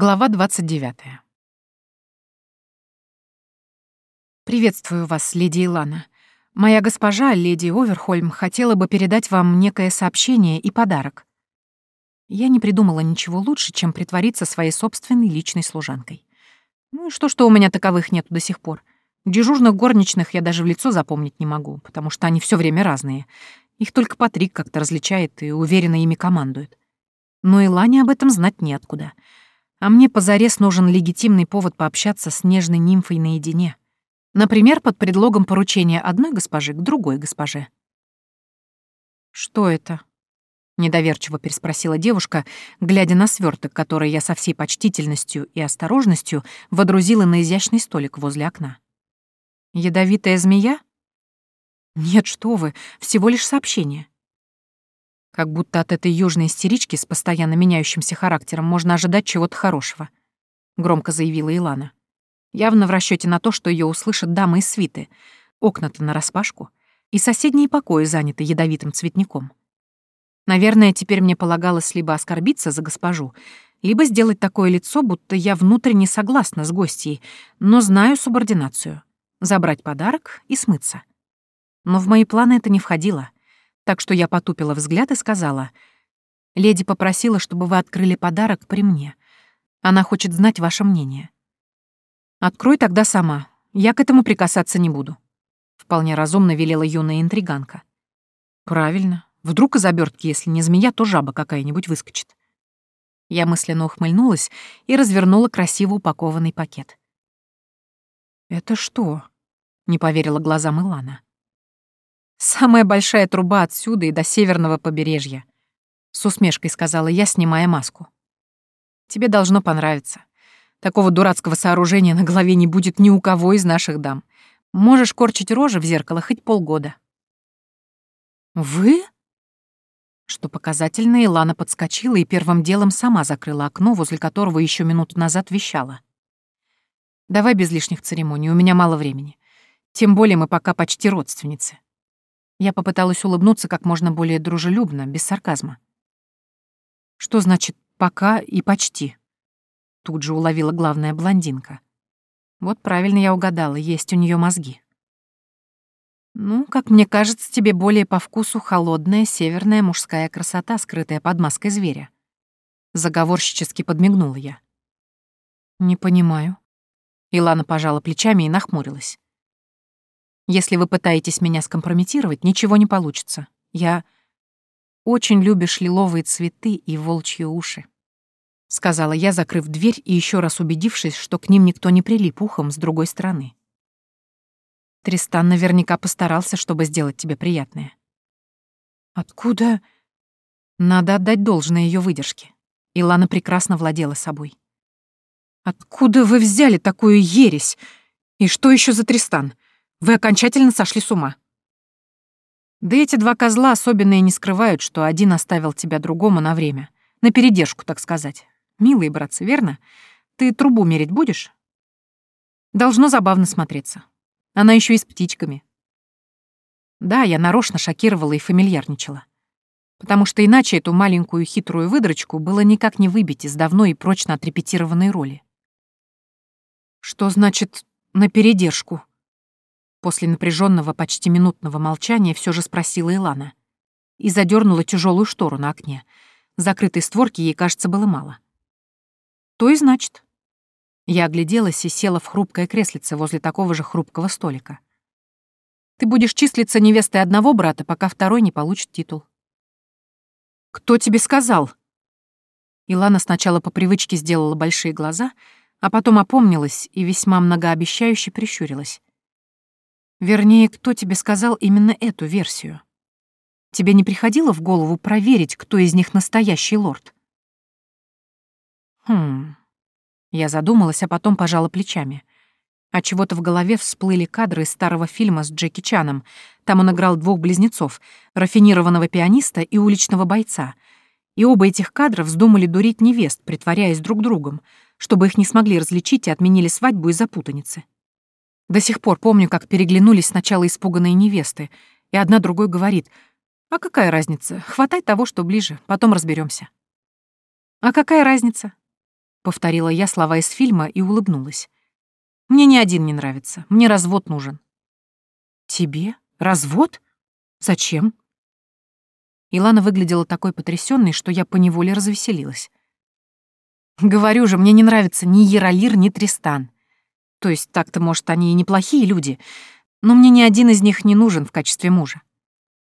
Глава 29. «Приветствую вас, леди Илана. Моя госпожа, леди Оверхольм, хотела бы передать вам некое сообщение и подарок. Я не придумала ничего лучше, чем притвориться своей собственной личной служанкой. Ну и что, что у меня таковых нет до сих пор. Дежурных горничных я даже в лицо запомнить не могу, потому что они все время разные. Их только Патрик как-то различает и уверенно ими командует. Но Илане об этом знать неоткуда. А мне позарез нужен легитимный повод пообщаться с нежной нимфой наедине. Например, под предлогом поручения одной госпожи к другой госпоже. «Что это?» — недоверчиво переспросила девушка, глядя на сверток, который я со всей почтительностью и осторожностью водрузила на изящный столик возле окна. «Ядовитая змея?» «Нет, что вы, всего лишь сообщение. Как будто от этой южной истерички с постоянно меняющимся характером можно ожидать чего-то хорошего, громко заявила Илана. Явно в расчете на то, что ее услышат дамы из свиты. Окна-то нараспашку, и соседние покои заняты ядовитым цветником. Наверное, теперь мне полагалось либо оскорбиться за госпожу, либо сделать такое лицо, будто я внутренне согласна с гостьей, но знаю субординацию. Забрать подарок и смыться. Но в мои планы это не входило так что я потупила взгляд и сказала, «Леди попросила, чтобы вы открыли подарок при мне. Она хочет знать ваше мнение». «Открой тогда сама. Я к этому прикасаться не буду», — вполне разумно велела юная интриганка. «Правильно. Вдруг из обертки, если не змея, то жаба какая-нибудь выскочит». Я мысленно ухмыльнулась и развернула красиво упакованный пакет. «Это что?» — не поверила глазам Илана. Самая большая труба отсюда и до северного побережья. С усмешкой сказала я, снимая маску. Тебе должно понравиться. Такого дурацкого сооружения на голове не будет ни у кого из наших дам. Можешь корчить рожи в зеркало хоть полгода. Вы? Что показательно, Илана подскочила и первым делом сама закрыла окно, возле которого еще минуту назад вещала. Давай без лишних церемоний, у меня мало времени. Тем более мы пока почти родственницы. Я попыталась улыбнуться как можно более дружелюбно, без сарказма. «Что значит «пока» и «почти»?» Тут же уловила главная блондинка. Вот правильно я угадала, есть у нее мозги. Ну, как мне кажется, тебе более по вкусу холодная северная мужская красота, скрытая под маской зверя. Заговорщически подмигнула я. Не понимаю. Илана пожала плечами и нахмурилась. Если вы пытаетесь меня скомпрометировать, ничего не получится. Я... Очень любишь лиловые цветы и волчьи уши. — сказала я, закрыв дверь и еще раз убедившись, что к ним никто не прилип ухом с другой стороны. Тристан наверняка постарался, чтобы сделать тебе приятное. Откуда? Надо отдать должное ее выдержке. Илана прекрасно владела собой. Откуда вы взяли такую ересь? И что еще за Тристан? Вы окончательно сошли с ума. Да эти два козла особенно и не скрывают, что один оставил тебя другому на время. На передержку, так сказать. Милые братцы, верно? Ты трубу мерить будешь? Должно забавно смотреться. Она еще и с птичками. Да, я нарочно шокировала и фамильярничала. Потому что иначе эту маленькую хитрую выдрочку было никак не выбить из давно и прочно отрепетированной роли. Что значит «на передержку»? После напряженного почти минутного молчания все же спросила Илана. И задернула тяжелую штору на окне. Закрытой створки ей, кажется, было мало. То и значит. Я огляделась и села в хрупкое креслице возле такого же хрупкого столика. Ты будешь числиться невестой одного брата, пока второй не получит титул. «Кто тебе сказал?» Илана сначала по привычке сделала большие глаза, а потом опомнилась и весьма многообещающе прищурилась. Вернее, кто тебе сказал именно эту версию? Тебе не приходило в голову проверить, кто из них настоящий лорд? Хм. Я задумалась, а потом пожала плечами. А чего-то в голове всплыли кадры из старого фильма с Джеки Чаном. Там он играл двух близнецов, рафинированного пианиста и уличного бойца. И оба этих кадра вздумали дурить невест, притворяясь друг другом, чтобы их не смогли различить и отменили свадьбу из-за путаницы. До сих пор помню, как переглянулись сначала испуганные невесты, и одна другой говорит, «А какая разница? Хватай того, что ближе, потом разберемся. «А какая разница?» — повторила я слова из фильма и улыбнулась. «Мне ни один не нравится. Мне развод нужен». «Тебе? Развод? Зачем?» Илана выглядела такой потрясённой, что я поневоле развеселилась. «Говорю же, мне не нравится ни Яролир, ни Тристан. То есть так-то, может, они и неплохие люди, но мне ни один из них не нужен в качестве мужа.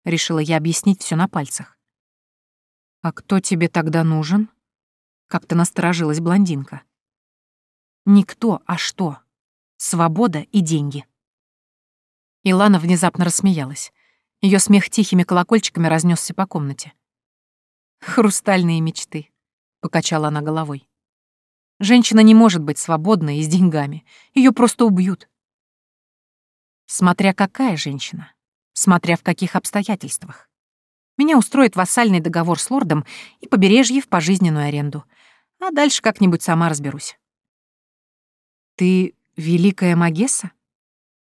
Решила я объяснить все на пальцах. «А кто тебе тогда нужен?» Как-то насторожилась блондинка. «Никто, а что? Свобода и деньги». Илана внезапно рассмеялась. Ее смех тихими колокольчиками разнесся по комнате. «Хрустальные мечты», — покачала она головой. «Женщина не может быть свободной и с деньгами. Ее просто убьют». Смотря какая женщина, смотря в каких обстоятельствах. Меня устроит вассальный договор с лордом и побережье в пожизненную аренду. А дальше как-нибудь сама разберусь. Ты великая Магесса?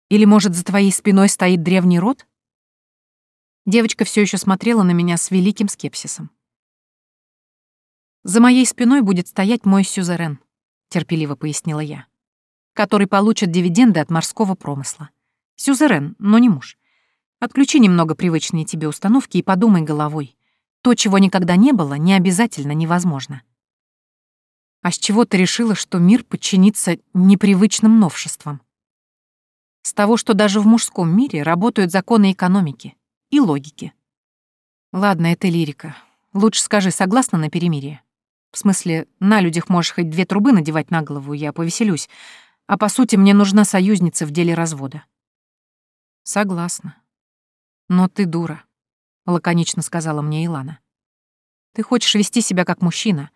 Или, может, за твоей спиной стоит древний род? Девочка все еще смотрела на меня с великим скепсисом. «За моей спиной будет стоять мой сюзерен», — терпеливо пояснила я, «который получит дивиденды от морского промысла. Сюзерен, но не муж. Отключи немного привычные тебе установки и подумай головой. То, чего никогда не было, не обязательно невозможно. А с чего ты решила, что мир подчинится непривычным новшествам? С того, что даже в мужском мире работают законы экономики и логики. Ладно, это лирика. Лучше скажи, согласна на перемирие? В смысле, на людях можешь хоть две трубы надевать на голову, я повеселюсь. А по сути, мне нужна союзница в деле развода. Согласна. Но ты дура, лаконично сказала мне Илана. Ты хочешь вести себя как мужчина,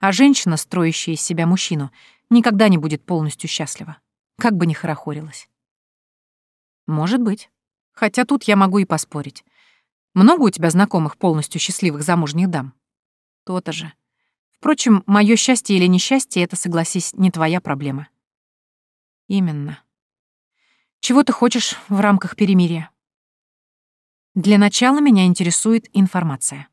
а женщина, строящая из себя мужчину, никогда не будет полностью счастлива, как бы ни хорохорилась. Может быть. Хотя тут я могу и поспорить. Много у тебя знакомых полностью счастливых замужних дам? То-то же. Впрочем, мое счастье или несчастье — это, согласись, не твоя проблема. Именно. Чего ты хочешь в рамках перемирия? Для начала меня интересует информация.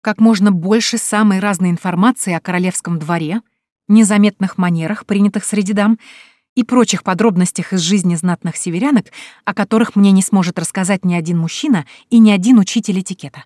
Как можно больше самой разной информации о королевском дворе, незаметных манерах, принятых среди дам, и прочих подробностях из жизни знатных северянок, о которых мне не сможет рассказать ни один мужчина и ни один учитель этикета.